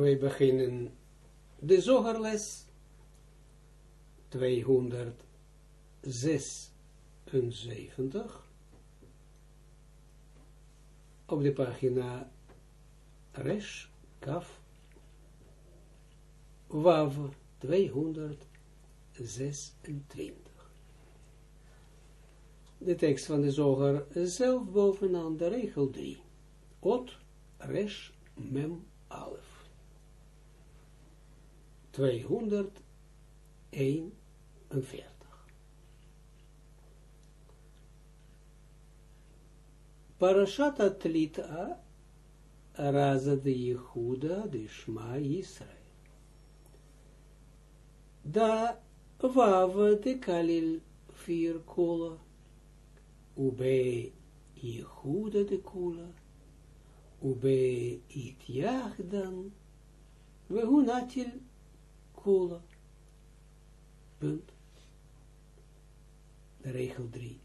wij beginnen de zogerles 276 op de pagina Resh Kaf Wav 226. De tekst van de zoger zelf bovenaan de regel 3. Ot Resh Mem Alef. 241. Parashat Atlita Raza de Yehuda de Shma Yisrael. Da Vav de Kalil vier kola. Ube Yehuda de kola. Ube It Yachdan. Vehunatil Punt. De regel 3.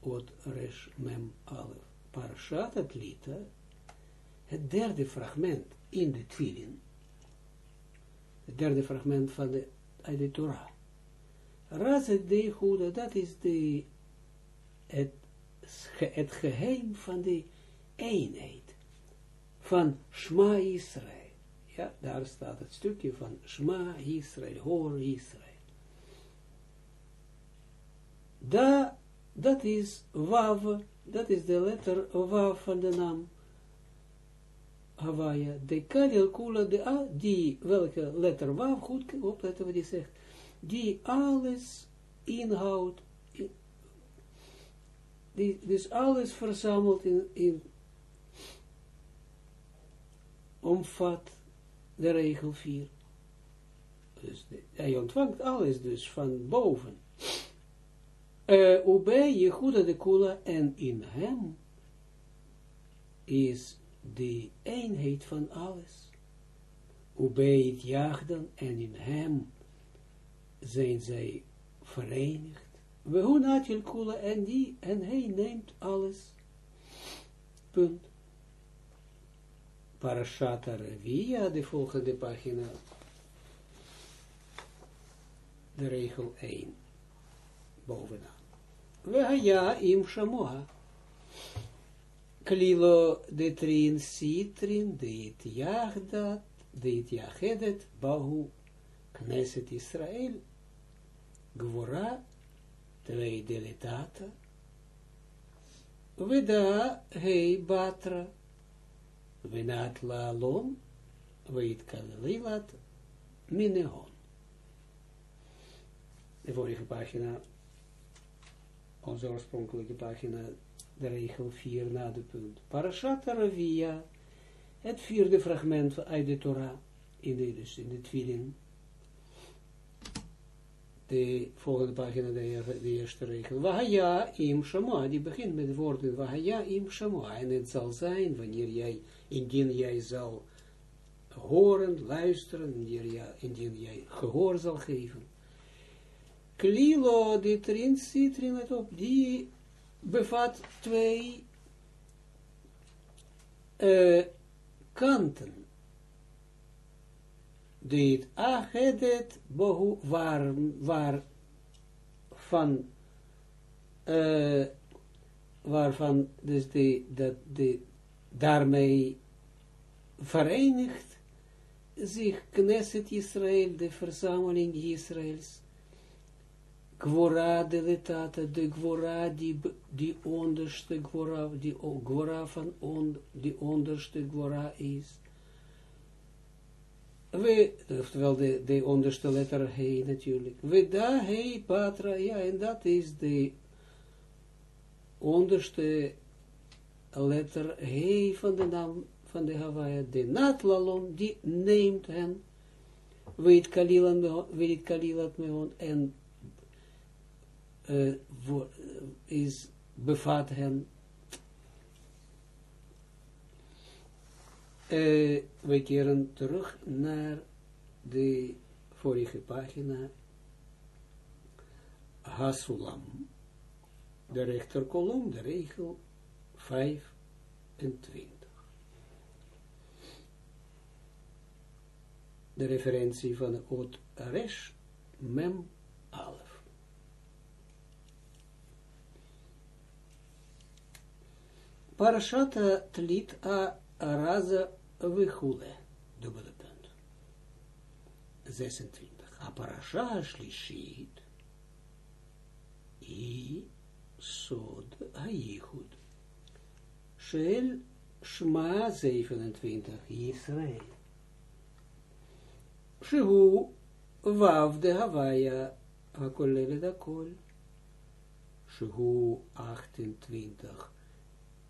Ot resh mem alef. Parashat het lita, het derde fragment in de twilin, het derde fragment van de, uit de Torah. Razet de goede, dat is de, het, het geheim van de eenheid, van Shma Israël. Ja, daar staat het stukje van Shma Israël, hoor Israël. Da, dat is Wav, dat is de letter Wav van de naam Hawaii. De Kadil Kula, de A, die, welke letter Wav, goed opletten wat die zegt, die alles inhoudt, die, dus alles verzamelt in, in omvat de regel 4. Dus hij ontvangt alles dus van boven. Uh, Ube Jehuda de Kula en in hem is de eenheid van alles. Ube het jaagden en in hem zijn zij verenigd. We hun Kula en die en hij neemt alles. Punt. Parashata Revia, de volgende pagina. De regel 1. Bovenaan. Vehaya im shamoa. Klilo de trin sitrin, dit jagdat, dit jagedet, bahu, kneset Israël, gvora, twee deletata, veda hei batra, venat la alon, weet kalilat, minehon. De vorige pagina onze oorspronkelijke pagina, de regel 4 na de punt. Parashat Ravia, het vierde fragment uit de Torah, in de, dus in de Twilin. De volgende pagina, de, de eerste regel. Wahaya im Shama, die begint met de woorden Wahaya im Shama. En het zal zijn, wanneer jij, indien jij zal horen, luisteren, indien jij, gehoor zal geven Klilo, die trin, citrin, let op, die bevat twee uh, kanten. Dit achedet bohu, waar, waar van, uh, waarvan dus de, dat de, daarmee verenigt zich Knesset Israël, de verzameling Israëls, Gwora de letata, de gwora, die, die onderste gwora, die gwora van on, die onderste gwora is. We, oftewel de, de onderste letter he natuurlijk. We da he patra, ja, en dat is de onderste letter he van de naam van de Hawaii, de natlalon, die neemt hen, weet kalilat, weet kalilat me en uh, is, bevat hen. Uh, we keren terug naar de vorige pagina. Hasulam. De rechterkolom, de regel 25. de referentie van Ot Resh Mem Alef. Parashat Tlit A Raza Vechule, dubbele punt. 26. A Parasha Shlishit I Sod Hayichud Shel Shma 27 Yisrael Shehu Vav de Havaya Hakolele Dakol Shehu 28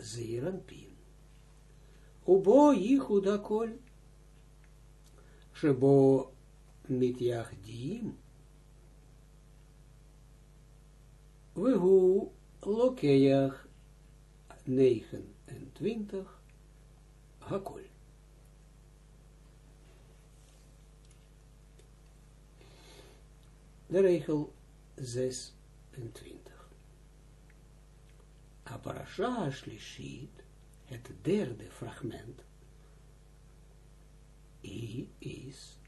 Zeranpin Ubo Yichud Hakol Shebo mit Yachdim Wehu Lokeach 29 Hakol. De regel 26. Aparasha Shlishit, het derde fragment, I is,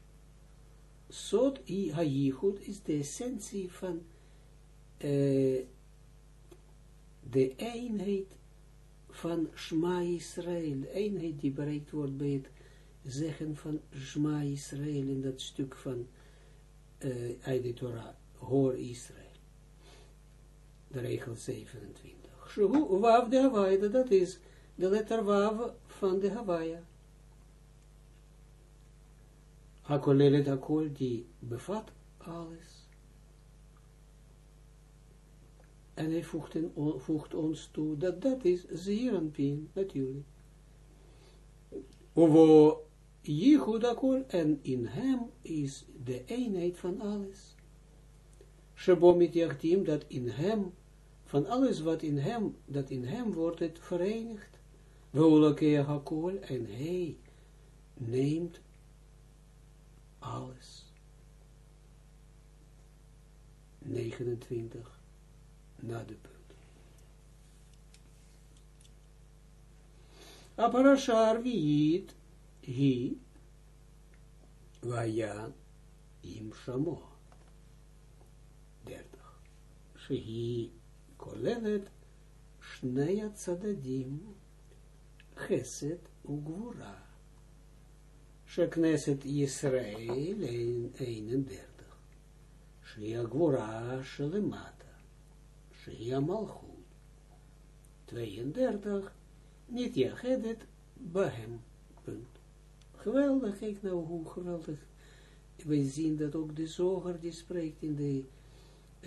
Sod I Hayichud is de essentie van uh, de eenheid van Shma Israël, eenheid die bereikt wordt bij het zeggen van Shma Israël in dat stuk van uh, uit de Torah, Hoor Israël. De regel 27. Shuhu Wav de Hawaii, dat is de letter Wav van de Hawaii. Hakolelet Hakol, die bevat alles. En hij voegt, in, ons toe dat dat is Zeeranpien, natuurlijk. Ovo Yichud Akol, en in hem is de eenheid van alles. Shebomit Yachtim, dat in hem, van alles wat in hem, dat in hem wordt het verenigd. Veulakea Hakol, en hij neemt alles. 29 na de punt. Aparashar viit hi vaya im shamo. Dertig. Shehi kolelet shnei tzadadim chesed ugvura. Shekneset Yisrael 31. Shia gvura shelemat. Shia Malchut. 32. Niet Jachedet Bahem. Punt. Geweldig, kijk nou hoe geweldig. Wij zien dat ook de zoger die spreekt in de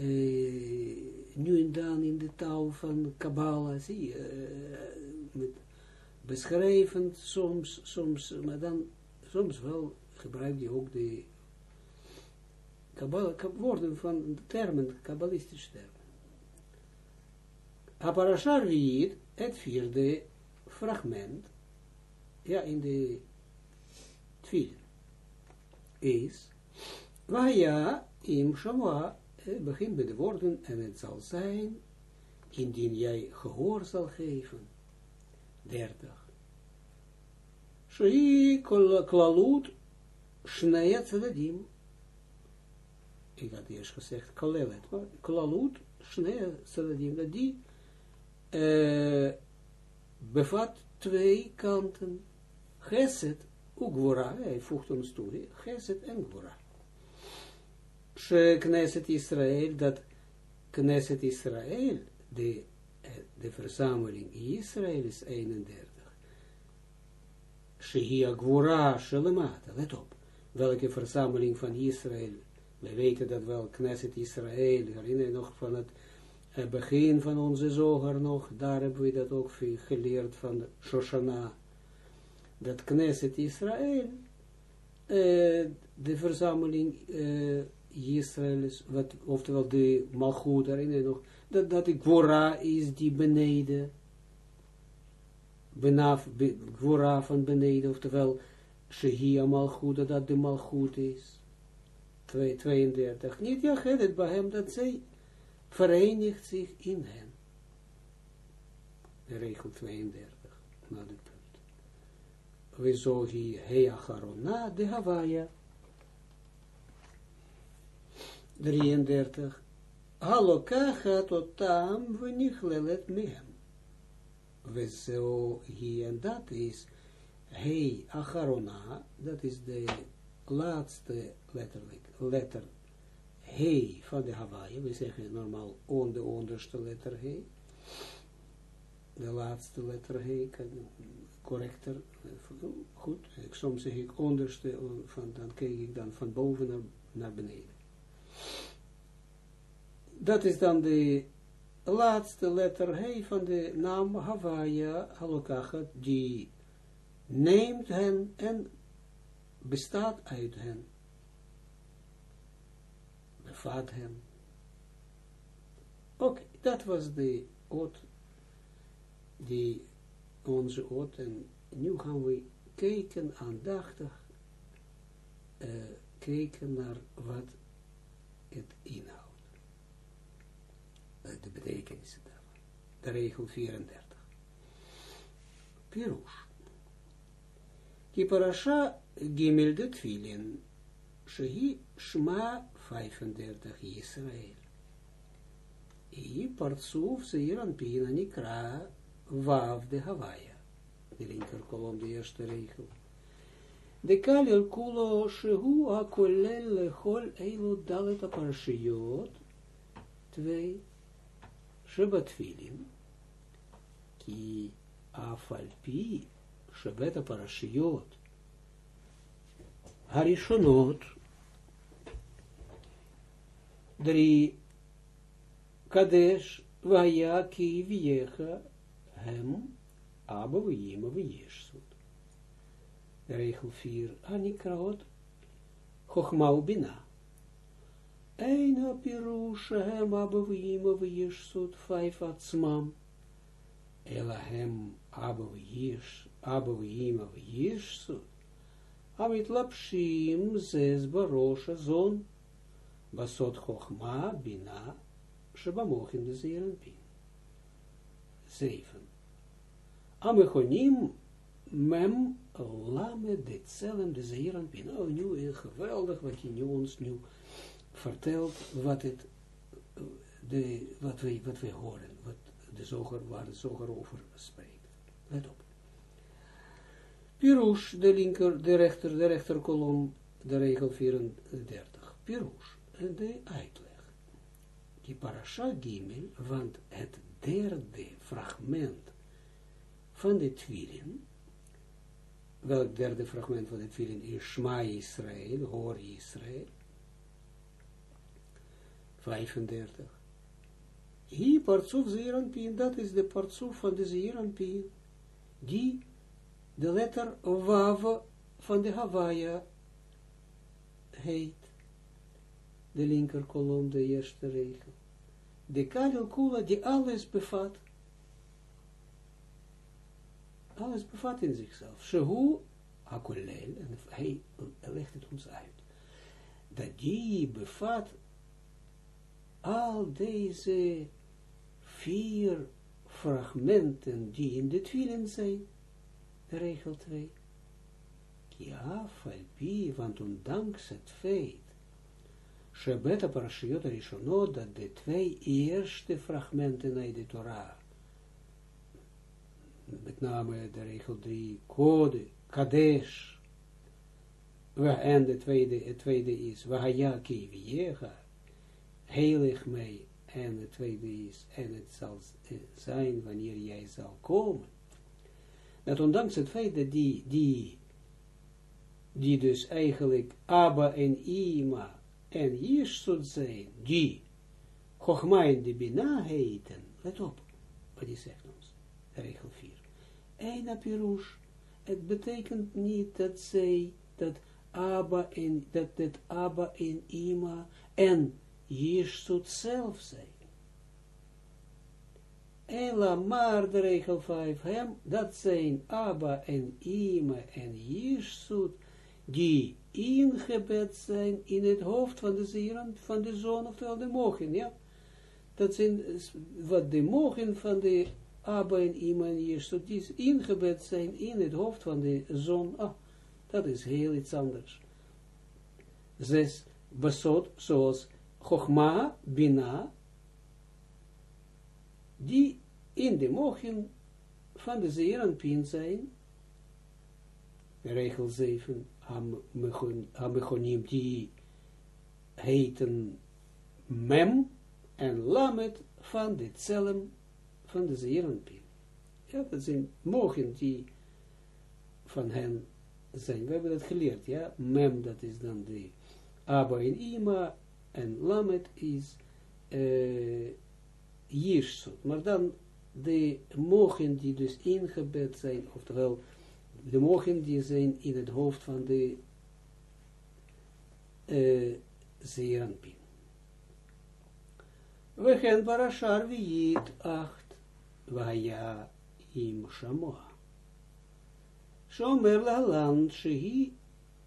uh, nu en dan in de taal van Kabbalah, zie je, uh, met beschrijvend soms, soms, maar dan soms wel gebruikt hij ook de Kabbalah, woorden van termen, kabbalistische termen. Aparashar vier, het vierde fragment, ja, in de tweede, is, ja im shama, begin met de woorden, en het zal zijn, indien jij gehoor zal geven, dertig. Shei klalut, shnei tzadadim, ik had eerst gezegd, kalelet, maar klalut, shnei tzadadim, dat die uh, bevat twee kanten. Geset, Ugvora, hij voegt ons toe, Geset en Gvora. Knesset Israël, dat Knesset Israël, de, de verzameling Israël is 31. Shehia Gvora, Shelemata, let op. Welke verzameling van Israël? We weten dat wel Knesset Israël, herinner je nog van het begin van onze zoger nog, daar hebben we dat ook geleerd van Shoshana, dat Knesset Israël, uh, de verzameling uh, Israël is, wat, oftewel de Malchut, je nog, dat, dat de Gwora is die beneden, benaf, be, Gwora van beneden, oftewel Shehia Malchut, dat de Malchut is, 32, niet ja, het bij hem dat zij verenigt zich in hen. Regel 32, na de punt. We zo hier hea charona de Hawaia, 33. Halokachat otam venichlelet mehem. Vezeo hier, en dat is hei acharona, dat is de laatste letter hei van de Hawaii, we zeggen normaal on de onderste letter hei, de laatste letter hei, correcter, goed, soms zeg ik onderste, van, dan kijk ik dan van boven naar, naar beneden. Dat is dan de laatste letter he van de naam Hawaii Halokachat, die neemt hen en bestaat uit hen. Hen. Oké, dat was de oot, die onze oot, en nu gaan we kijken aandachtig, uh, kijken naar wat het inhoudt. Uh, de betekenis daarvan. De regel 34. Pirush. Die parasha de tfilin, shehi shma 35 Israël. I partsuf zeiran pina nikra wav de Hawaii. De linker kolom, de eerste regel. De kalil kulo shehu ha kolel lechol eilu dalet aparashiyot. Twee. Shebat filin. Ki afalpi שבט הפרשיות הראשונות, drie, Kadesh, Vaya, Ki, Viecha, Hem, Abba, Vima, Vieshsut. Regel 4, Anikraot, Bina. Eina Pirush, Hem, Abba, Vima, Vieshsut, Vijf, Atzmam. Elahem, Abba, Viesh, Abba, Vima, Vieshsut. Amit Lapshim, Zes, Barosha, Zon, basot chochma bina, de zeerenpin. Zeven. Amechonim mem lame de tselem de zeerenpin. Oh, nu is geweldig wat je nu ons nu vertelt, wat het, de, wat wij, wat wij horen, wat de zoger, waar de zoger over spreekt. Let op. Pirush, de linker, de rechter, de rechterkolom, de regel 34. Pirush, de uitleg. Die parasha gimel, want het derde fragment van de twilin, welk derde fragment van de twilin is Shma Israël, hoor Israël, 35. Hier partsuf Zeranpien, dat is de partsuf van de Zeranpien, die de letter Wav van de Hawaii heet. De linker kolom, de eerste regel. De Kalil die alles bevat. Alles bevat in zichzelf. Shehu Hakolel, en hij legt het ons uit. Dat die bevat al deze vier fragmenten die in de twillen zijn regel 2. Ja, falpi, want ondanks het feit, Shebeta Parashiot Rishonot, dat de twee eerste fragmenten uit de Torah, met name de regel 3, Kode, Kadesh, en de tweede, het tweede is, Wahaya Kiviega, heilig mij, en het tweede is, en het zal zijn wanneer jij zal komen dat ondanks het feit dat die, die, die dus eigenlijk Abba en Ima en Yeshut zijn, die Chochma en de Bina let op, wat die zegt ons, regel 4. Eina Pirush, het betekent niet dat zij, dat Abba en, dat het Abba en Ima en Yeshut zelf zijn. Ela maar de regel 5, hem, dat zijn Abba en Ima en Jishsut, die ingebed zijn in het hoofd van de zieren, van de zon, oftewel de mogen, ja. Dat zijn wat de mogen van de Abba en Ima en Jishsut, die ingebed zijn in het hoofd van de zon. Ah, dat is heel iets anders. Zes, besot, zoals Chogma, Bina, die in de mogen van de Zeeranpien zijn, regel 7, Hamechonim, die heten Mem en Lamet van de cellen van de Zeeranpien. Ja, dat zijn mogen die van hen zijn. We hebben dat geleerd, ja. Mem, dat is dan de Abba en Ima, en Lamet is uh, Jirsut. Maar dan de mogen die dus ingebed zijn, oftewel de mogen die zijn in het hoofd van de uh, Zeeranpin. We gaan parashar viit acht, vaya im shamoa. Shomer lalan shehi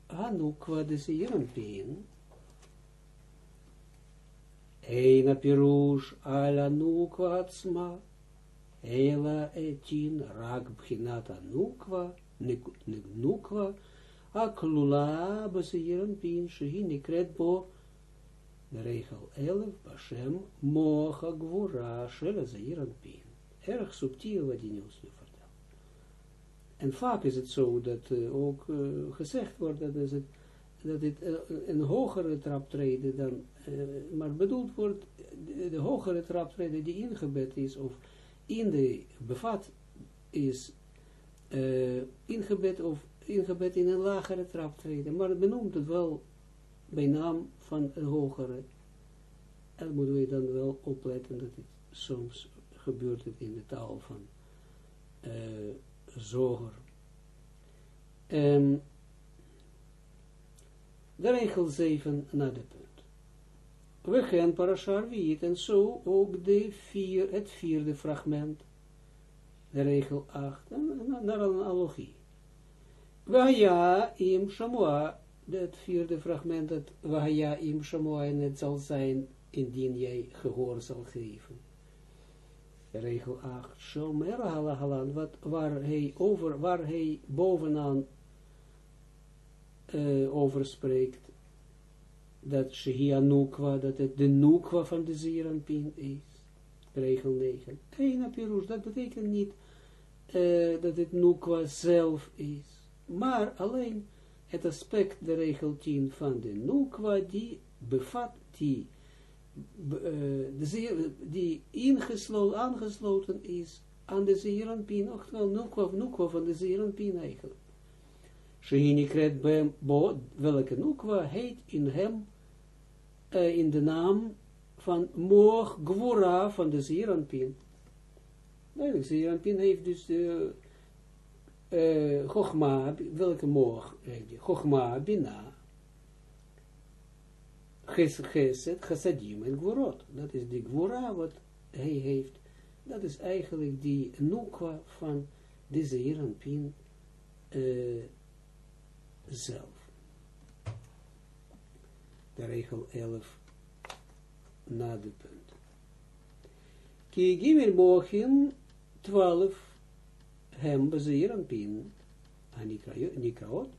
hanukwa de Zeeranpin, Eina pirush ala nukwa atzma, Ela etin rag bchinat nukwa, pin, shehi nikret bo, de regel 11, Bashem, mocha gvura, shela zairan pin. Erg subtiel wat die nieuws nu vertelt. En vaak is het zo dat uh, ook uh, gezegd wordt dat, is het, dat dit uh, een hogere traptreden dan, maar bedoeld wordt de, de hogere traptreden die ingebed is, of in de bevat is uh, ingebed of ingebed in een lagere traptreden, maar het benoemt het wel bij naam van een hogere. En moeten we dan wel opletten dat het soms gebeurt het in de taal van uh, zoger. Um, de regel 7 naar de punt. We gaan parashar wiet en zo ook de vier, het vierde fragment, regel 8, naar een analogie. Wahaya im shamua, het vierde fragment, dat Wahaya im shamua, en het zal zijn, indien jij gehoor zal geven. Regel 8, shomer halahalan, wat, waar hij over, waar hij bovenaan uh, over spreekt, dat Shehia Nukwa, dat het de Nukwa van de Zeranpin is. Regel 9. Eina Pirush, dat betekent niet uh, dat het Nukwa zelf is. Maar alleen het aspect, de regel 10 van de Nukwa, die bevat die, uh, de die ingesloten, aangesloten is aan de Zeranpin, oftewel Nukwa, Nukwa van de Zeranpin eigenlijk. Shehinikret bo, welke Nukwa heet in hem uh, in de naam van Moog Gwora van de Zeranpin. Nee, Zeranpin heeft dus de uh, Chogma, welke Moog heeft die? Chogma, Bina, Geset, Chassadim en Gworot. Dat is de Gwora wat hij heeft. Dat is eigenlijk die Nukwa van de Zeranpin uh, zelf de regel 11 na de punt. Ki gimel mochin 12 hem bezieren pin anikraot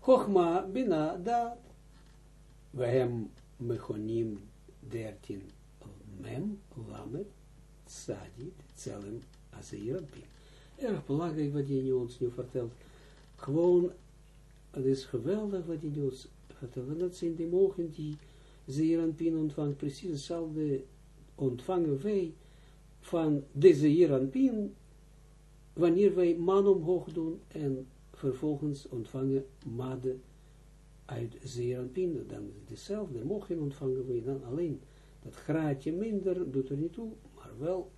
Chochma bina dat we hem mechonim 13 mem lamet tzadit tselem azieren pin. Erg belangrijk wat je ons nu vertelt. Gewoon, het is geweldig wat je ons vertellen, dat zijn de mogen die Zeeranpin ontvangt, precies hetzelfde ontvangen wij van de Zeeranpin, wanneer wij man omhoog doen en vervolgens ontvangen Made uit Zeeranpin, dan dezelfde mogen ontvangen wij dan alleen dat graadje minder, doet er niet toe, maar wel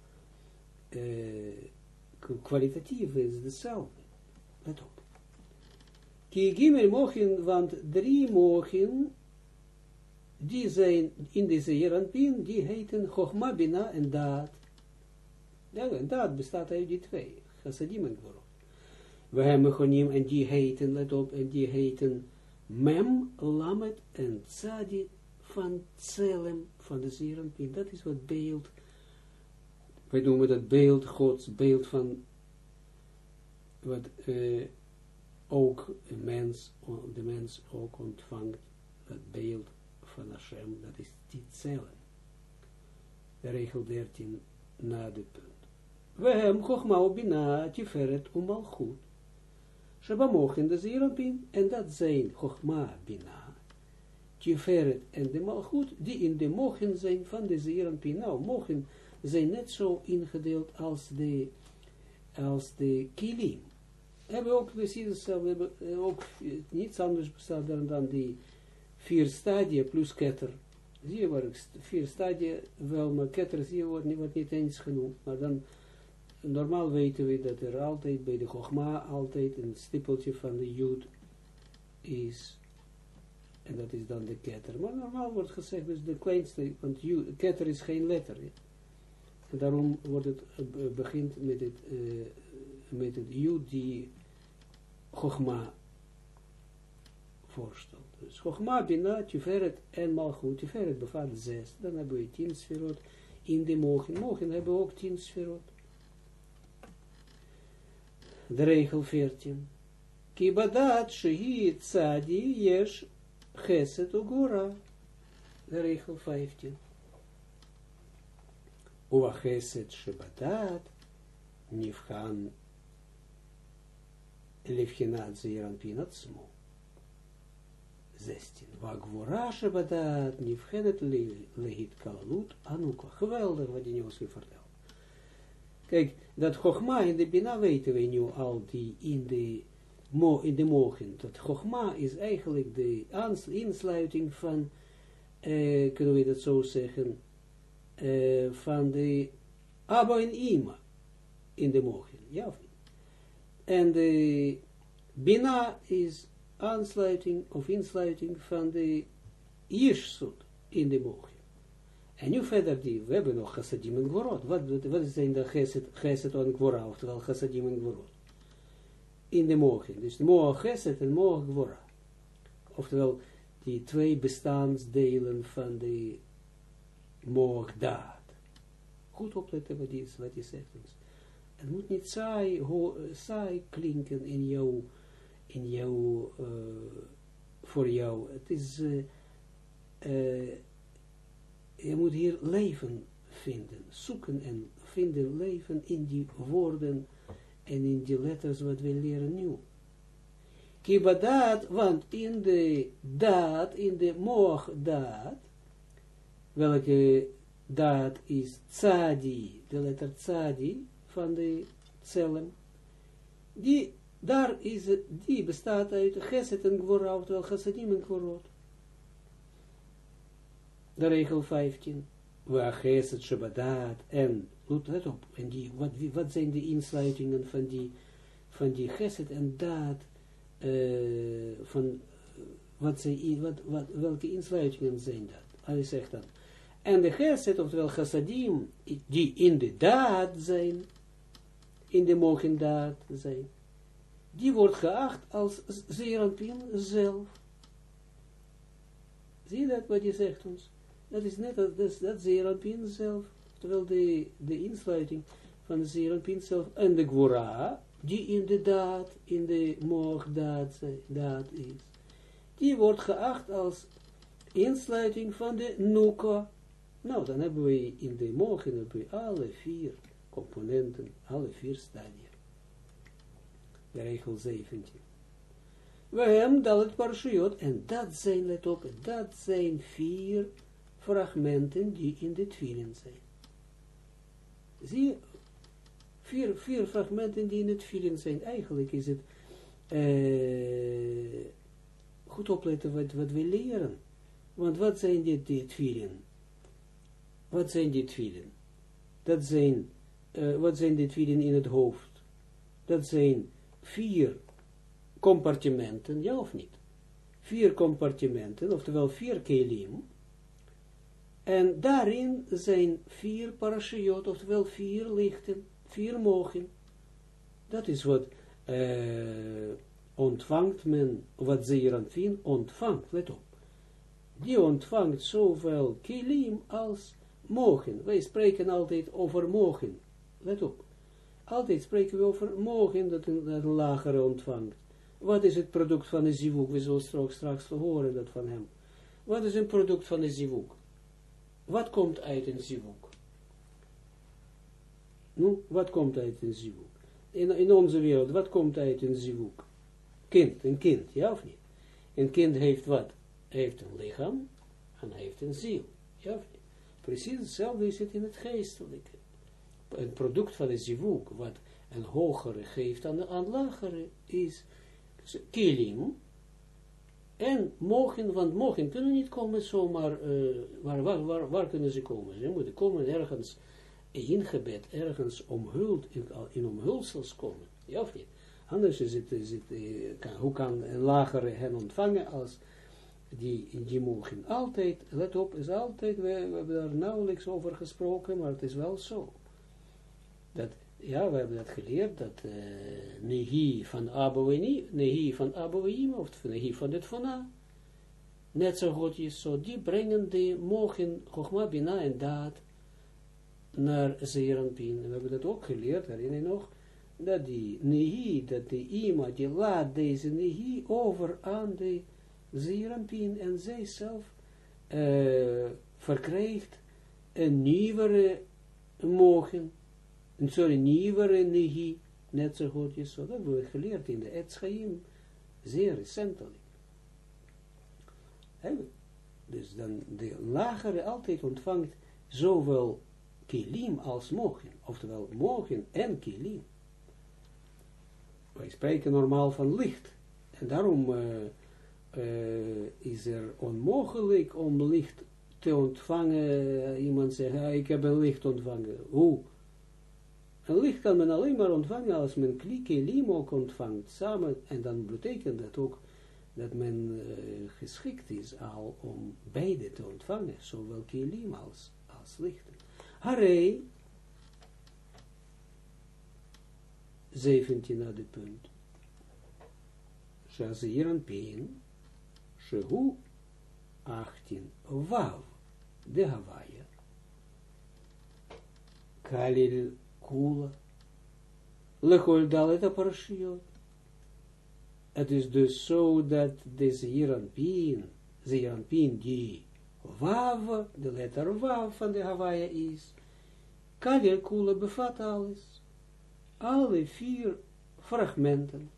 eh, kwalitatief is hetzelfde. Let op. Gimel mochen, want drie mochen, die zijn in deze Jeranpin, die heten Chochma, Bina en Daad. Ja, Daad bestaat uit die twee, Chassadim en Gvorot. We hebben Mechonim, en die heten, let op, en die heten Mem, Lamet en Tzadi van Tselem, van de Zeranpin. Dat is wat beeld, wij noemen dat beeld, Gods beeld van, wat, uh, ook een mens, de mens ook ontvangt het beeld van Hashem, dat is die. De regel 13 na de punt. We Chochma Bina, Tiferet, Umalchut. Sheba mogen de Zerabin, en dat zijn Chochma Bina, Tiferet en de Malchut, die in de mogen zijn van de Zerabin. Nou, mogen zijn net zo ingedeeld als de, als de Kilim. Hebben ook precies hetzelfde, hebben eh, ook niets anders bestaat dan, dan die vier stadia plus ketter. Zie je waar ik vier stadia wel, maar ketter zie je wordt niet, wordt niet eens genoemd. Maar dan, normaal weten we dat er altijd bij de Chogma altijd een stippeltje van de Jood is. En dat is dan de ketter. Maar normaal wordt gezegd, dus de kleinste, want ketter is geen letter. En daarom wordt het, uh, begint met het, uh, met het Jood die Chogma voorstelt. Dus Chogma, Bina, Tiferet en Malchut. Tiferet bevat zes. Dan hebben we tien sferot in de mogen. Mogen hebben we ook tien sferot. De regel 14. Kibadat shehi tzadi yesh chesed ugura. De regel 15. Uwa chesed shebadat nifhan Levchinat Zeiran Pinatsmo. 16. Wagvora Shabbatat Nifchenet Lehit Kalut Anuka. Geweldig wat die nieuws vertelt. Kijk, dat Chogma in de Bina weten we nu al die in de, mo, in de mogen. Dat Chogma is eigenlijk de insluiting van, eh, kunnen we dat zo zeggen, eh, van de Abba en Ima in de mogen. Ja of niet? En de Bina is aansluiting of insluiting van de Jirsut in de mogen. En nu verder die, we hebben nog chassadim en gvorot. Wat, wat zijn de chesed, chesed en gvora, oftewel chassadim en gvorot? In de mogen. Dus de mogen chesed en mogen gvora. Oftewel, die twee bestaansdelen van de moogdaad. Goed opletten wat die, wat die zegt ons. Het moet niet saai, ho, saai klinken in jou, in jou, uh, voor jou. Het is, uh, uh, je moet hier leven vinden, zoeken en vinden leven in die woorden en in die letters wat we leren nu. Kibadat, want in de daad, in de moogdaad, welke daad is tzadi, de letter tzadi, van de cellen, die, daar is die bestaat uit geset en gwora, oftewel gesedim en gworot. De regel 15, waar geset shabadat en, let op, en die, wat, wat zijn de insluitingen van die, van die geset en daad, uh, van, wat zijn, wat, wat, welke insluitingen zijn dat? Hij zegt dan, en de geset, oftewel chassadim, die in de daad zijn, in de mogendaad zijn, die wordt geacht als Zeranpin zelf. Zie dat wat je zegt ons? Dat is net als dat, dat zelf, terwijl de, de insluiting van de Zeranpin zelf en de Gwora, die in de daad, in de moogdaad daad is, die wordt geacht als insluiting van de Nuka. Nou, dan hebben we in de mogen hebben we alle vier componenten, alle vier stadia. De regel 17. We hebben dat het parshiot, en dat zijn, let op, dat zijn vier fragmenten die in de twillen zijn. Zie je, vier, vier fragmenten die in het twillen zijn. Eigenlijk is het, uh, goed opletten wat, wat we leren. Want wat zijn die, die? Wat zijn die twillen? Dat zijn uh, wat zijn dit vier in het hoofd? Dat zijn vier compartimenten, ja of niet? Vier compartimenten, oftewel vier kelim. En daarin zijn vier parashiot, oftewel vier lichten, vier mogen. Dat is wat uh, ontvangt men, wat Zeeranfin ontvangt, let op. Die ontvangt zowel kelim als mogen. Wij spreken altijd over mogen let op. Altijd spreken we over mogen dat een, dat lagere ontvangt. Wat is het product van de zivuk? We zullen straks, straks horen dat van hem. Wat is een product van de zivuk? Wat komt uit een zivuk? Nu, wat komt uit een zivuk? In, in onze wereld, wat komt uit een zivuk? Kind, een kind, ja of niet? Een kind heeft wat? Heeft een lichaam en heeft een ziel, ja of niet? Precies hetzelfde is het in het geestelijke. Een product van de zivuk, wat een hogere geeft aan een lagere, is kilim. En mogen, want mogen kunnen niet komen zomaar, uh, waar, waar, waar, waar, kunnen ze komen? Ze moeten komen ergens ingebed, ergens omhuld, in, in omhulsels komen. Ja of niet? Anders is het, het kan, hoe kan een lagere hen ontvangen als die, die mogen altijd, let op, is altijd, we, we hebben daar nauwelijks over gesproken, maar het is wel zo. Dat, ja, we hebben dat geleerd, dat uh, nehi van Abouini, nehi van Abouim, of nehi van het Fona, net zo goed is zo, die brengen die mogen, Chogma, Bina en Daad, naar Zeeranpin. We hebben dat ook geleerd, herinner je nog, dat die nehi, dat die ima, die laat deze nehi over aan de Zeeranpin en zij zelf uh, verkrijgt een nieuwere mogen, sorry, nieuwere nehi, net zo goed is, dat hebben we geleerd in de Etschaim, zeer recentelijk. Dus dan de lagere altijd ontvangt zowel kilim als mogen, oftewel mogen en kilim. Wij spreken normaal van licht, en daarom uh, uh, is er onmogelijk om licht te ontvangen. Iemand zegt, ja, ik heb een licht ontvangen. Hoe? Licht kan men alleen maar ontvangen als men kilim ook ontvangt samen, en dan betekent dat ook dat men uh, geschikt is al om beide te ontvangen, zowel kilim als, als licht. Harei, 17 naar de punt. Shaziran Pin, Shehu 18, Wav, de Hawaii. Kalil Kula, Lechol Dalet Aparashiot. Het is dus zo dat de Zeeranpien, Zeeranpien die Wav, de letter Wav van de Hawaii is, Kadir Kula bevat alles. Alle vier fragmenten,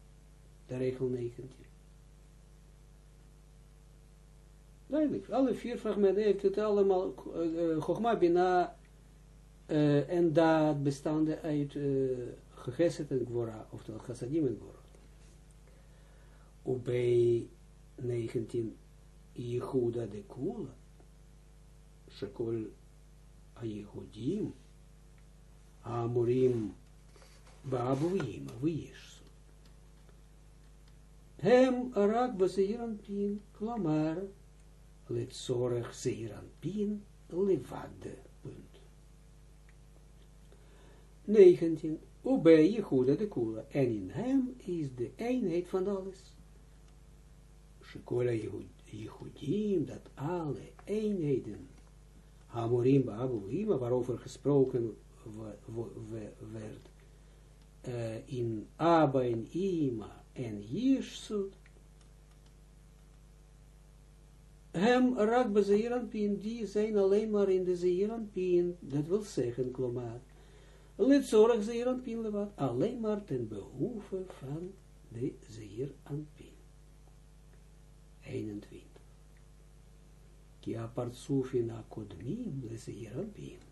de regel 19. Duidelijk, alle vier fragmenten heeft het allemaal, uh, Chogma Bina uh, en dat bestaande uit eh, uh, gegeset en gwora, oftewel chassadim en gwora. Ubei 19 Yehuda de Kula, a Ayehudim, Amurim Babuim, Avish. Hem Arak basiran Pin, Klamar, Litzorech Seiran Pin, Levad 19. Ubei Jehuda de Kula. En in hem is de eenheid van alles. Shekola Jehudim, dat alle eenheden Hamorim Abuima, waarover gesproken werd uh, in Abba en Ima en Jirsut, hem rak Pin, die zijn alleen maar in de Pin, dat wil zeggen, klomaat, let zorg Pin levat, alleen maar ten behoeve van de Pin. 21 ki apartsufin akodmim lezeirabim.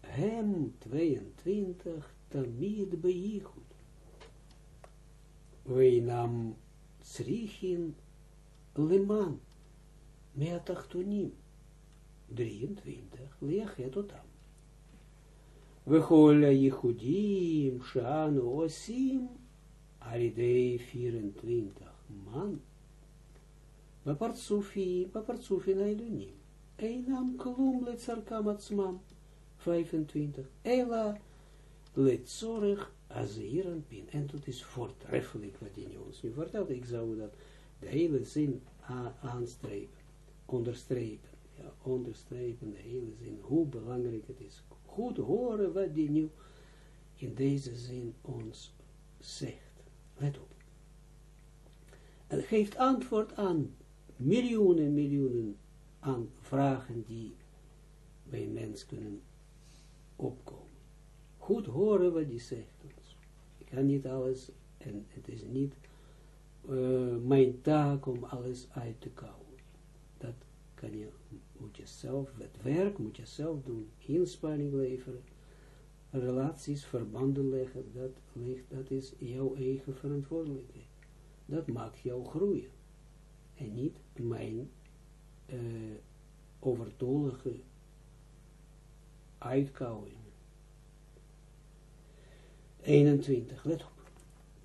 Hem 22 tamid beichud. Weinam tsrichin leman meatachtonim. 23 leachet Vehole Yehudim Shano Osim Aridei 24 Man Baparzufi Baparzufi Nailunim Einam Klum Letzarkam Atzmam 25 dan Letzorech Azeiran Pin En dat is voortreffelijk wat je ons nu vertelt. Ik zou dat de hele zin aanstrepen, onderstrepen. Ja, onderstrepen de hele zin hoe belangrijk het is. Goed horen wat die nu in deze zin ons zegt. Let op. En geeft antwoord aan miljoenen, miljoenen aan vragen die bij mens kunnen opkomen. Goed horen wat die zegt ons. Ik kan niet alles, en het is niet uh, mijn taak om alles uit te kouwen. Dat kan je, moet je zelf, het werk moet je zelf doen, inspanning leveren, relaties, verbanden leggen, dat, ligt, dat is jouw eigen verantwoordelijkheid. Dat maakt jou groeien. En niet mijn uh, overtollige uitkouwing. 21, let op.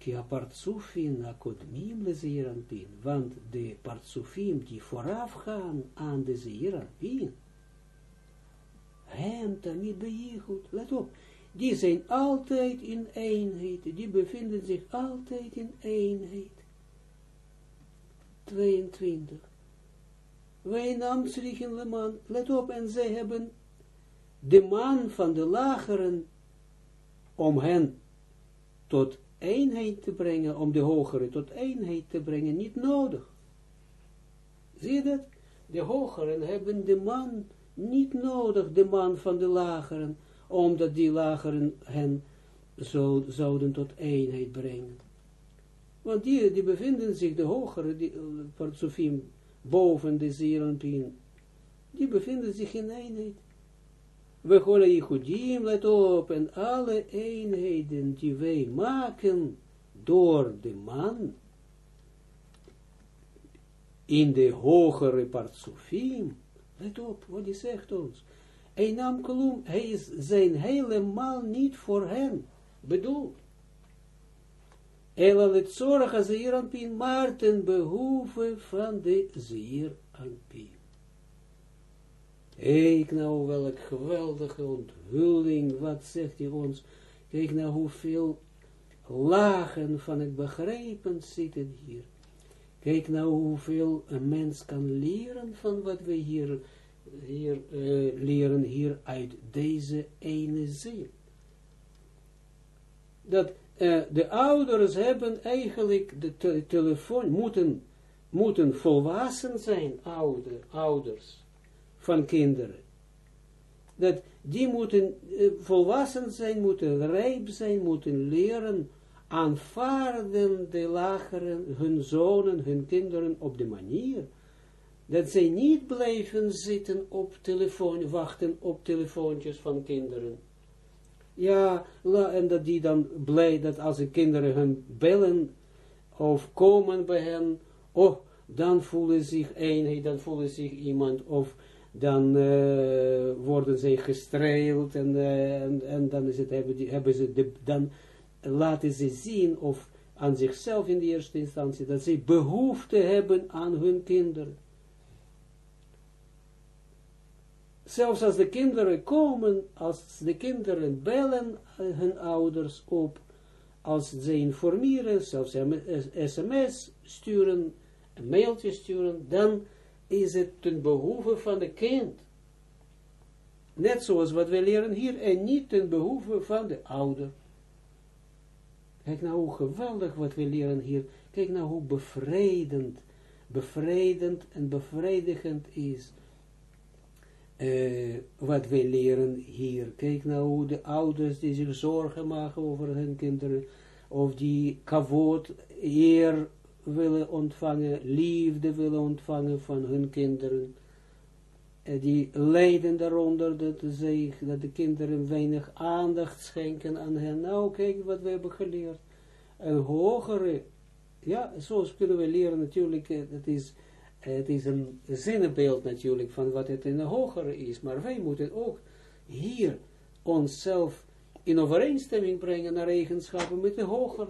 Ki apartsufin akodmim le zeeranpin, want de partsufim die voorafgaan aan de zeeranpin, hem tamid bejichut, let op, die zijn altijd in eenheid, die bevinden zich altijd in eenheid. 22. Wij nam in de man, let op, en zij hebben de man van de lageren om hen tot eenheid te brengen, om de hogere tot eenheid te brengen, niet nodig. Zie je dat? De hogeren hebben de man niet nodig, de man van de lageren, omdat die lageren hen zo, zouden tot eenheid brengen. Want die, die bevinden zich, de hogere, die, uh, boven de Zeeranpien, die bevinden zich in eenheid. We gooien Yichudim, let op, en alle eenheden die wij maken door de man, in de hogere partsofim, let op, wat hij zegt ons, Einam kolum, hij is zijn helemaal niet voor hen bedoeld. Ela het zeer maar ten behoeve van de zeer pin. Kijk nou welk geweldige onthulling, wat zegt hij ons, kijk nou hoeveel lagen van het begrijpen zitten hier. Kijk nou hoeveel een mens kan leren van wat we hier, hier uh, leren hier uit deze ene zin. Dat uh, de ouders hebben eigenlijk de te telefoon, moeten, moeten volwassen zijn, oude, ouders van kinderen. Dat die moeten uh, volwassen zijn, moeten rijp zijn, moeten leren aanvaarden de lageren, hun zonen, hun kinderen op de manier dat zij niet blijven zitten op telefoon, wachten op telefoontjes van kinderen. Ja, en dat die dan blij dat als de kinderen hun bellen of komen bij hen, oh, dan voelen zich eenheid, dan voelen zich iemand, of dan uh, worden zij gestreeld en, uh, en, en, dan is het, hebben, die, hebben ze, de, dan laten ze zien, of aan zichzelf in de eerste instantie, dat ze behoefte hebben aan hun kinderen. Zelfs als de kinderen komen, als de kinderen bellen hun ouders op, als ze informeren, zelfs sms sturen, een mailtje sturen, dan is het ten behoeve van de kind. Net zoals wat we leren hier, en niet ten behoeve van de ouder. Kijk nou hoe geweldig wat we leren hier. Kijk nou hoe bevredigend, bevredigend en bevredigend is uh, wat wij leren hier. Kijk nou hoe de ouders die zich zorgen maken over hun kinderen, of die kavot, eer willen ontvangen, liefde willen ontvangen van hun kinderen. Die lijden daaronder dat, ze, dat de kinderen weinig aandacht schenken aan hen. Nou, kijk wat we hebben geleerd. Een hogere, ja, zo kunnen we leren natuurlijk, uh, dat is het is een zinnebeeld natuurlijk van wat het in de hogere is, maar wij moeten ook hier onszelf in overeenstemming brengen naar eigenschappen met de hogere.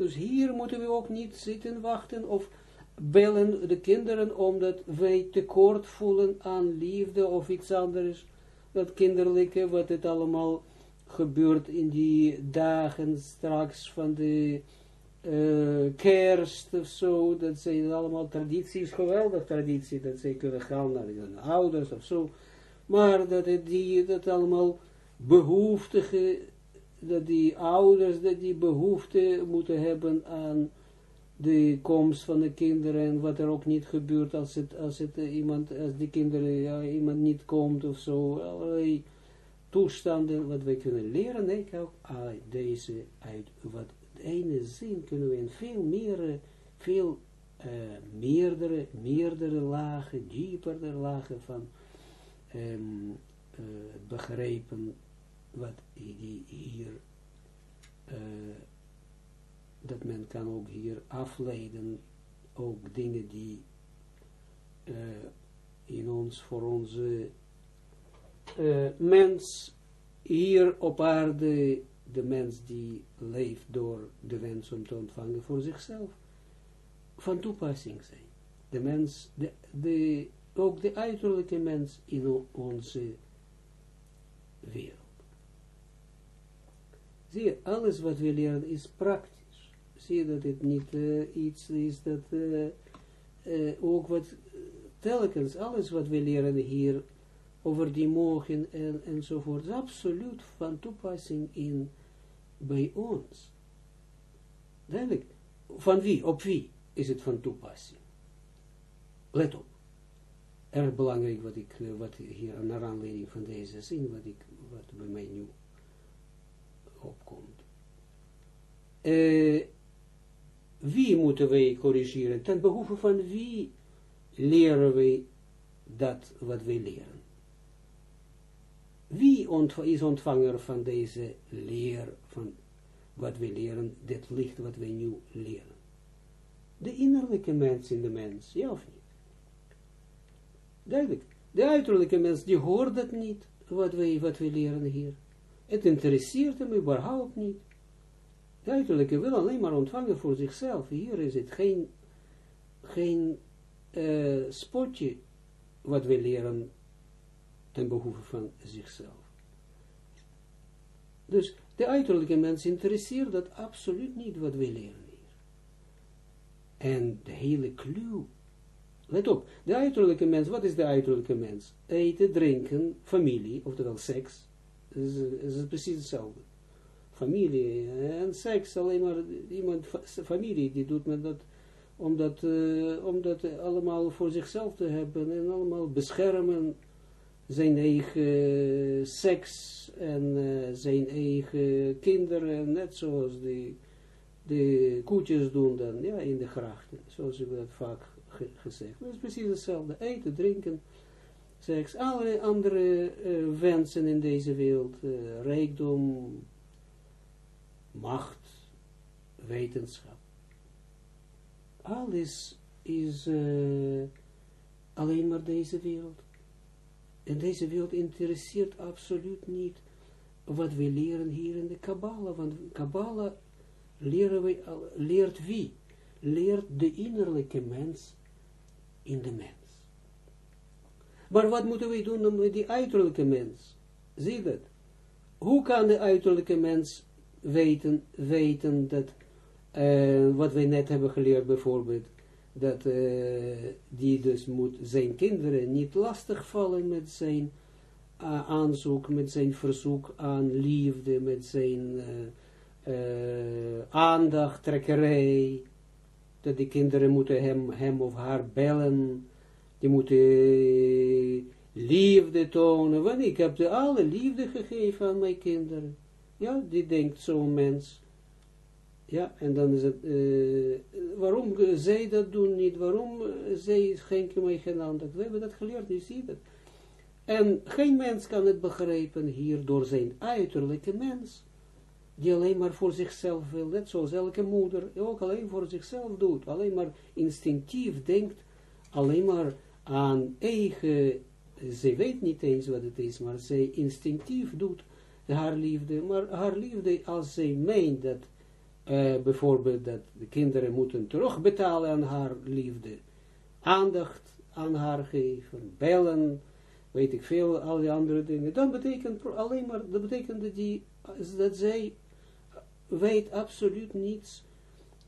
Dus hier moeten we ook niet zitten wachten of bellen de kinderen omdat wij tekort voelen aan liefde of iets anders. Dat kinderlijke, wat het allemaal gebeurt in die dagen straks van de uh, kerst of zo, dat zijn allemaal tradities, geweldig traditie, dat zij kunnen gaan naar hun ouders of zo, maar dat het die, dat allemaal behoeftige, dat die ouders, dat die behoefte moeten hebben aan de komst van de kinderen en wat er ook niet gebeurt als het, als het iemand, als die kinderen, ja, iemand niet komt of zo, allerlei toestanden, wat wij kunnen leren, nee, ook. Uit deze, uit wat ene zin kunnen we in veel meer, veel uh, meerdere, meerdere lagen, diepere lagen van um, begrijpen wat die hier uh, dat men kan ook hier afleiden, ook dingen die uh, in ons, voor onze uh, mens hier op aarde, de mens die leeft door de wens om te ontvangen voor zichzelf, van toepassing zijn. De mens, de, de, ook de uiterlijke mens in onze wereld. Zie je, alles wat we leren is praktisch zie dat het niet uh, iets is dat uh, ook wat telkens alles wat we leren hier over die mogen en, enzovoort, is absoluut van toepassing in bij ons. Duidelijk. Van wie, op wie is het van toepassing? Let op. Erg belangrijk wat ik, wat hier naar aanleiding van deze zin, wat, ik, wat bij mij nu Uh, wie moeten wij corrigeren? Ten behoeve van wie leren wij dat wat wij leren? Wie is ontvanger van deze leer, van wat wij leren, dit licht wat wij nu leren? De innerlijke mens in de mens, ja of niet? Duidelijk. De uiterlijke mens, die hoort dat niet, wat wij, wat wij leren hier. Het interesseert hem überhaupt niet. Uiterlijke wil alleen maar ontvangen voor zichzelf. Hier is het geen, geen uh, spotje wat we leren ten behoeve van zichzelf. Dus de uiterlijke mens interesseert dat absoluut niet wat we leren hier. En de hele clue, let op, de uiterlijke mens, wat is de uiterlijke mens? Eten, drinken, familie, oftewel seks, is, is precies hetzelfde familie en seks, alleen maar iemand, familie, die doet men dat om dat allemaal voor zichzelf te hebben en allemaal beschermen. Zijn eigen seks en uh, zijn eigen kinderen, net zoals die, de koetjes doen dan, ja, in de grachten, zoals we dat vaak ge gezegd. Dat is precies hetzelfde, eten, drinken, seks, alle andere uh, wensen in deze wereld, rijkdom, macht, wetenschap. Alles is uh, alleen maar deze wereld. En deze wereld interesseert absoluut niet wat we leren hier in de Kabbalah. Want Kabbalah leren we, leert wie? Leert de innerlijke mens in de mens. Maar wat moeten we doen met die uiterlijke mens? Zie dat? Hoe kan de uiterlijke mens weten, weten dat, uh, wat wij net hebben geleerd bijvoorbeeld, dat uh, die dus moet zijn kinderen niet lastigvallen met zijn uh, aanzoek, met zijn verzoek aan liefde, met zijn aandacht, trekkerij, dat die kinderen moeten hem, hem of haar bellen, die moeten liefde tonen, want ik heb de alle liefde gegeven aan mijn kinderen. Ja, die denkt zo'n mens. Ja, en dan is het, uh, waarom zij dat doen niet, waarom zij schenken mij geen aandacht. We hebben dat geleerd, je ziet het. En geen mens kan het begrijpen hier door zijn uiterlijke mens, die alleen maar voor zichzelf wil, net zoals elke moeder ook alleen voor zichzelf doet, alleen maar instinctief denkt, alleen maar aan eigen, ze weet niet eens wat het is, maar zij instinctief doet haar liefde, maar haar liefde als zij meent dat uh, bijvoorbeeld dat de kinderen moeten terugbetalen aan haar liefde, aandacht aan haar geven, bellen, weet ik veel, al die andere dingen, dan betekent alleen maar, dat betekent dat, die, dat zij weet absoluut niets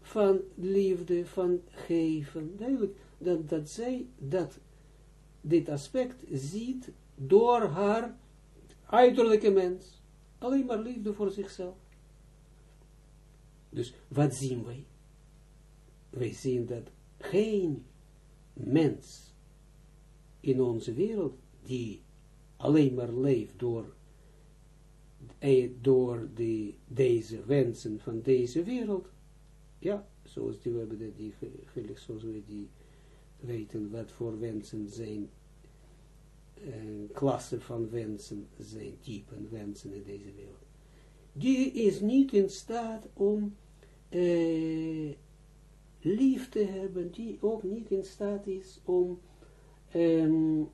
van liefde, van geven, duidelijk, dat, dat zij dat, dit aspect ziet door haar uiterlijke mens. Alleen maar liefde voor zichzelf. Dus wat zien wij? wij zien dat geen mens in onze wereld, die alleen maar leeft door, eh, door die, deze wensen van deze wereld, ja, zoals die, we hebben die, zoals we die weten wat voor wensen zijn, een klasse van wensen zijn, typen wensen in deze wereld. Die is niet in staat om uh, lief te hebben, die ook niet in staat is om um,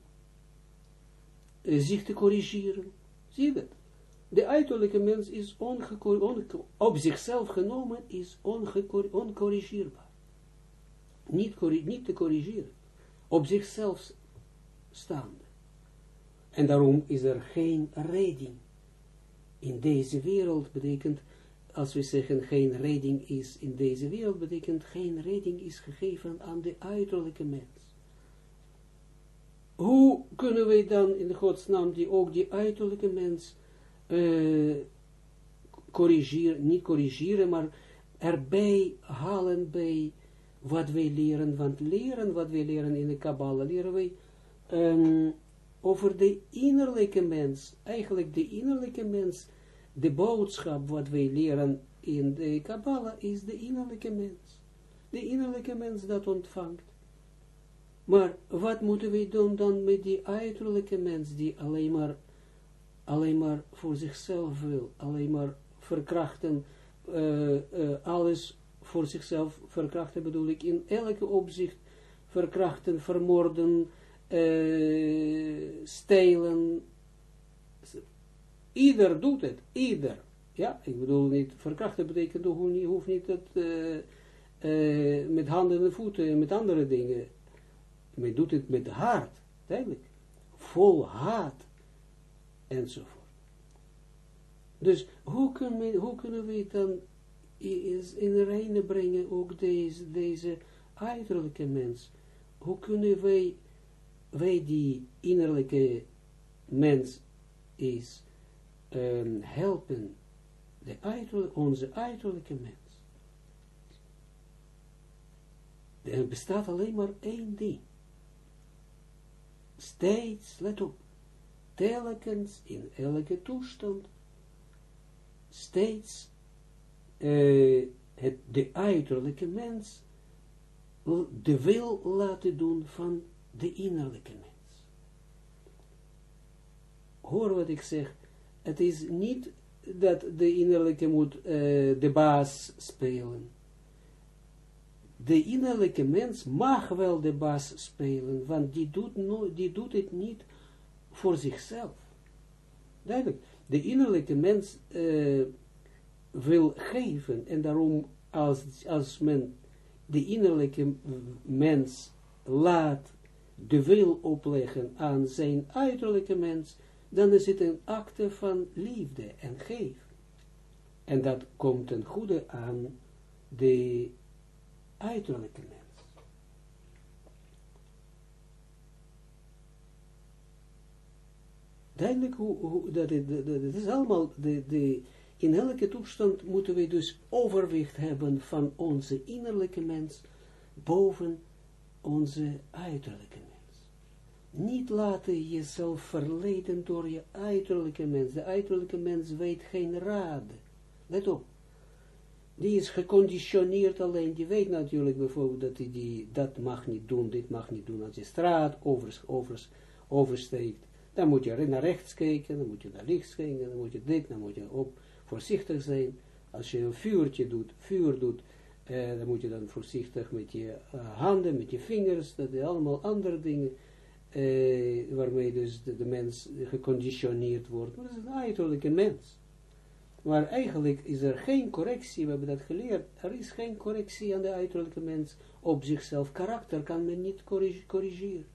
zich te corrigeren. Zie je dat? De uiterlijke mens is op zichzelf genomen, is oncorrigeerbaar. Niet, niet te corrigeren. Op zichzelf staande. En daarom is er geen redding. In deze wereld betekent, als we zeggen geen redding is in deze wereld, betekent geen redding is gegeven aan de uiterlijke mens. Hoe kunnen wij dan in godsnaam die ook die uiterlijke mens uh, corrigeren, niet corrigeren, maar erbij halen bij wat wij leren, want leren wat wij leren in de Kabbalah, leren wij um, over de innerlijke mens, eigenlijk de innerlijke mens, de boodschap wat wij leren in de Kabbalah is de innerlijke mens. De innerlijke mens dat ontvangt. Maar wat moeten wij doen dan met die uiterlijke mens die alleen maar, alleen maar voor zichzelf wil, alleen maar verkrachten, uh, uh, alles voor zichzelf verkrachten bedoel ik in elke opzicht verkrachten, vermoorden, uh, stelen. Ieder doet het, ieder. Ja, ik bedoel niet, verkrachten betekent toch niet, hoeft niet het, uh, uh, met handen en voeten en met andere dingen. Men doet het met hart, duidelijk. Vol haat, enzovoort. Dus hoe, kunnen we, hoe kunnen we dan in reine brengen ook deze, deze uiterlijke mens? Hoe kunnen wij wij die innerlijke mens is, um, helpen de uiterlijke, onze uiterlijke mens. Er bestaat alleen maar één ding. Steeds, let op, telkens in elke toestand, steeds uh, het, de uiterlijke mens de wil laten doen van de innerlijke mens. Hoor wat ik zeg. Het is niet dat de innerlijke moet uh, de baas spelen. De innerlijke mens mag wel de baas spelen, want die doet, die doet het niet voor zichzelf. Duidelijk. De innerlijke mens uh, wil geven en daarom als, als men de innerlijke mens laat de wil opleggen aan zijn uiterlijke mens, dan is het een acte van liefde en geef. En dat komt ten goede aan de uiterlijke mens. Duidelijk hoe, dat, het, is allemaal, de, de, in elke toestand moeten we dus overwicht hebben van onze innerlijke mens boven onze uiterlijke. Niet laten jezelf verleiden door je uiterlijke mens. De uiterlijke mens weet geen raad. Let op. Die is geconditioneerd alleen. Die weet natuurlijk bijvoorbeeld dat hij die, dat mag niet doen, dit mag niet doen. Als je straat overs, oversteekt, dan moet je naar rechts kijken, dan moet je naar links kijken, dan moet je dit, dan moet je op voorzichtig zijn. Als je een vuurtje doet, vuur doet, eh, dan moet je dan voorzichtig met je uh, handen, met je vingers, dat is allemaal andere dingen uh, waarmee dus de, de, mens geconditioneerd wordt. Maar dat is een uiterlijke mens. Maar eigenlijk is er geen correctie, we hebben dat geleerd, er is geen correctie aan de uiterlijke mens op zichzelf. Karakter kan men niet corrigeren.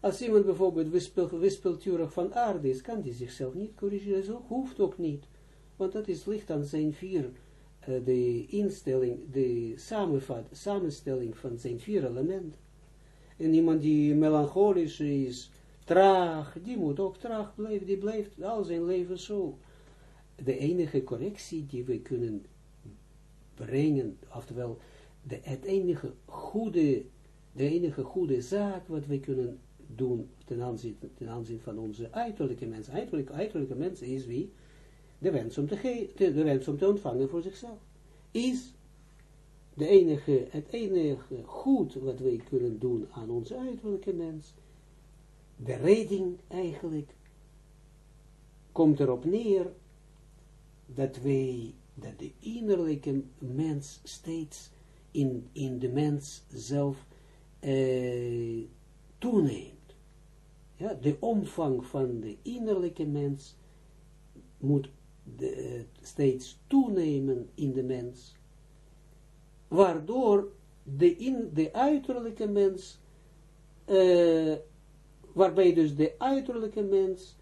Als iemand bijvoorbeeld wispel, wispelturig van aarde is, kan hij zichzelf niet corrigeren. Zo hoeft ook niet. Want dat is licht aan zijn vier, uh, de instelling, de samenvat, samenstelling van zijn vier elementen. En iemand die melancholisch is, traag, die moet ook traag blijven, die blijft al zijn leven zo. De enige correctie die we kunnen brengen, oftewel de, het enige goede, de enige goede zaak wat we kunnen doen ten aanzien, ten aanzien van onze uiterlijke mens. Uiterlijke, uiterlijke mens is wie? De wens om te, de wens om te ontvangen voor zichzelf. Is de enige, het enige goed wat wij kunnen doen aan onze uiterlijke mens. De redding eigenlijk komt erop neer dat wij, dat de innerlijke mens steeds in, in de mens zelf eh, toeneemt. Ja, de omvang van de innerlijke mens moet eh, steeds toenemen in de mens, waardoor de, in, de uiterlijke mens, uh, waarbij dus de uiterlijke mens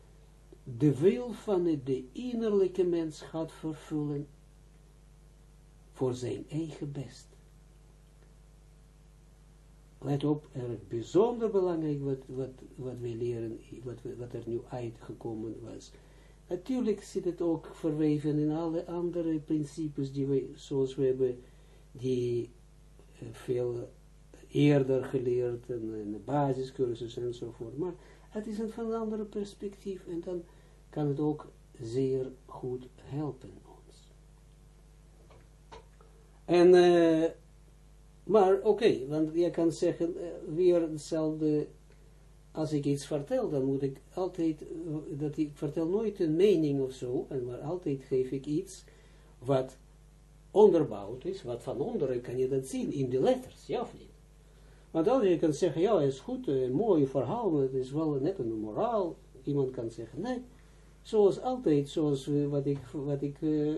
de wil van de innerlijke mens gaat vervullen voor zijn eigen best. Let op, er is bijzonder belangrijk wat, wat, wat we leren, wat, wat er nu uitgekomen was. Natuurlijk zit het ook verweven in alle andere principes die we, zoals we hebben, die uh, veel eerder geleerd en in de basiscursus enzovoort. Maar het is een van een andere perspectief en dan kan het ook zeer goed helpen ons. En, uh, maar oké, want je kan zeggen, uh, weer hetzelfde, als ik iets vertel, dan moet ik altijd, dat ik vertel nooit een mening of zo, en maar altijd geef ik iets wat onderbouwd is, wat van onderen kan je dat zien in de letters, ja of niet? Want dan je kan zeggen, ja, het is goed, een mooi verhaal, het is wel net een moraal. Iemand kan zeggen, nee, zoals altijd, zoals uh, wat ik, wat ik uh,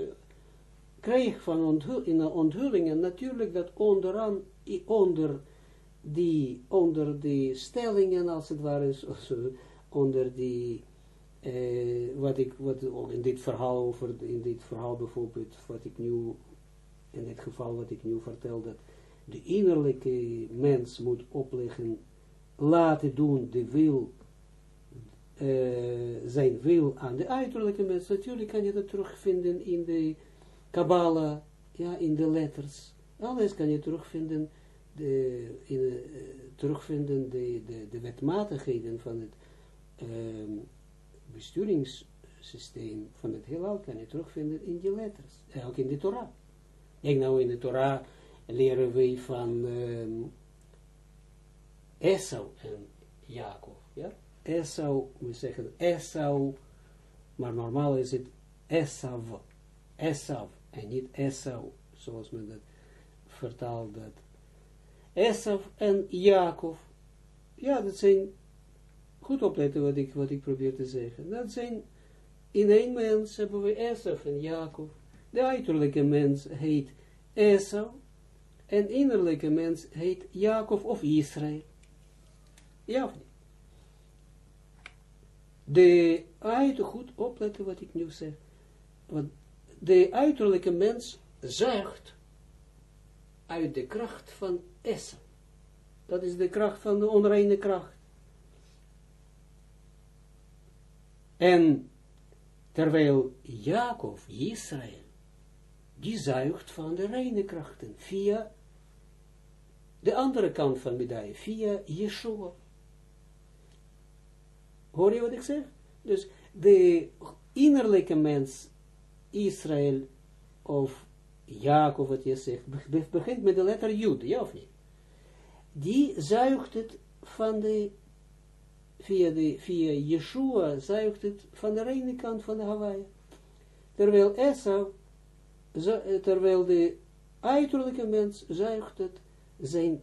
kreeg van onthul, in de onthullingen, natuurlijk dat onderaan, onder die, onder die stellingen, als het ware, zoals, onder die, wat ik, wat in dit verhaal over, in dit verhaal bijvoorbeeld, wat ik nu, in dit geval wat ik nu vertel, dat de innerlijke mens moet opleggen, laten doen de wil uh, zijn wil aan de uiterlijke mens. Natuurlijk kan je dat terugvinden in de Kabbalah, ja, in de letters. Alles kan je terugvinden, de, in, uh, terugvinden de, de, de wetmatigheden van het uh, besturingssysteem van het heelal kan je terugvinden in die letters. Ook in de Torah. Denk nou in de Torah leren we van um, Esau en Jacob, ja? Esau, we zeggen Esau, maar normaal is het Esav, Esav, en niet Esau, zoals men dat vertaalt dat. Esav en Jacob, ja, dat zijn, goed opletten wat ik, wat ik probeer te zeggen, dat zijn, in één mens hebben we Esav en Jacob, de uiterlijke mens heet Esau, en innerlijke mens heet Jacob of Israël. Ja of niet? De uit, goed opletten wat ik nu zeg. Want de uiterlijke mens zuigt uit de kracht van Essen. Dat is de kracht van de onreine kracht. En terwijl Jacob, Israël, die zuigt van de reine krachten via de andere kant van medaille, via Yeshua. Hoor je wat ik zeg? Dus de innerlijke mens, Israël, of Jacob, wat je zegt, begint met de letter Jud, ja of niet? Die zuigt het van de, via, de, via Yeshua, zuigt het van de ene kant van de Hawaii. Terwijl Esau, terwijl de uiterlijke mens zuigt het, zijn,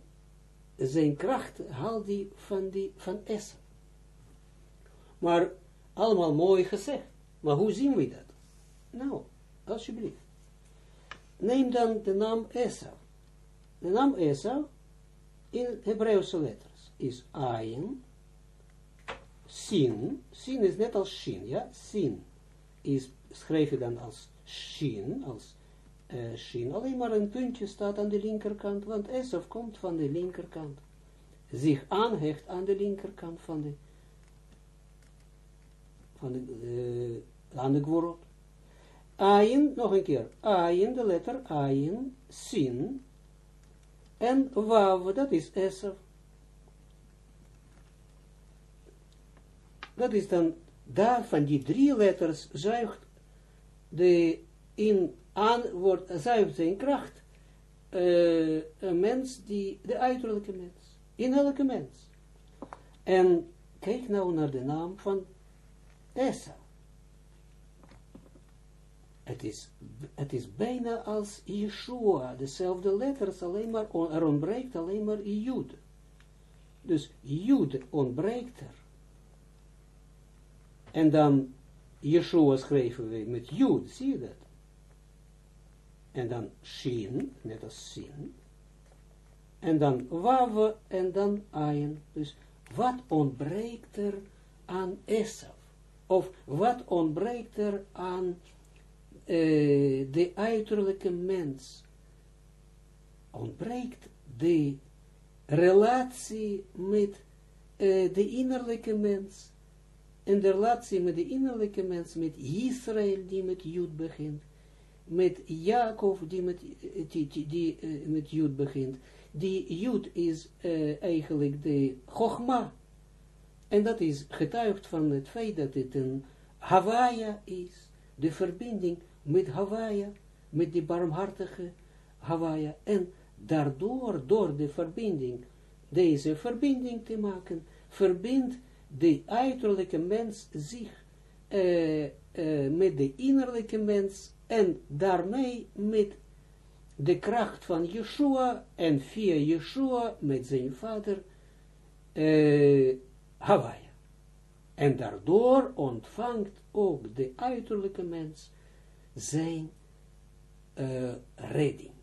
zijn kracht haalt die van, die, van Esau. Maar allemaal mooi gezegd. Maar hoe zien we dat? Nou, alsjeblieft. Neem dan de naam Esau. De naam Esau in Hebreeuwse letters is Ayin, Sin. Sin is net als Shin, ja? Sin is, schrijf je dan als Shin, als Alleen maar een puntje staat aan de linkerkant, want Esau komt van de linkerkant. Zich aanhecht aan de linkerkant van de van de, uh, aan nog een keer, Ayin, de letter Ayin, Sin, en Wav, dat is Esav. Dat is dan, daar van die drie letters zuigt de in wordt, zuigt zijn kracht uh, een mens die, de uiterlijke mens, in elke mens. En kijk nou naar de naam van Esa. Het is, het is bijna als Yeshua, dezelfde letters, alleen maar, er ontbreekt alleen maar Jud. Dus Jud ontbreekt er. En dan Yeshua schrijven we met Jud, zie je dat? En dan Shin, net als Sin. En dan Wav en dan Ayin. Dus wat ontbreekt er aan Esaf? Of wat ontbreekt er aan uh, de uiterlijke mens? Ontbreekt de relatie met uh, de innerlijke mens. En de relatie met de innerlijke mens, met Israël die met Jud begint. Met Jacob die met, die, met Jud begint. Die Jud is uh, eigenlijk de Chogma. En dat is getuigd van het feit dat het een Hawaia is. De verbinding met Hawaia, met die barmhartige Hawaia. En daardoor, door de verbinding, deze verbinding te maken, verbindt de uiterlijke mens zich uh, met de innerlijke mens en daarmee met de kracht van Yeshua en via Yeshua met zijn vader uh, Hawaii. En daardoor ontvangt ook de uiterlijke mens zijn uh, redding.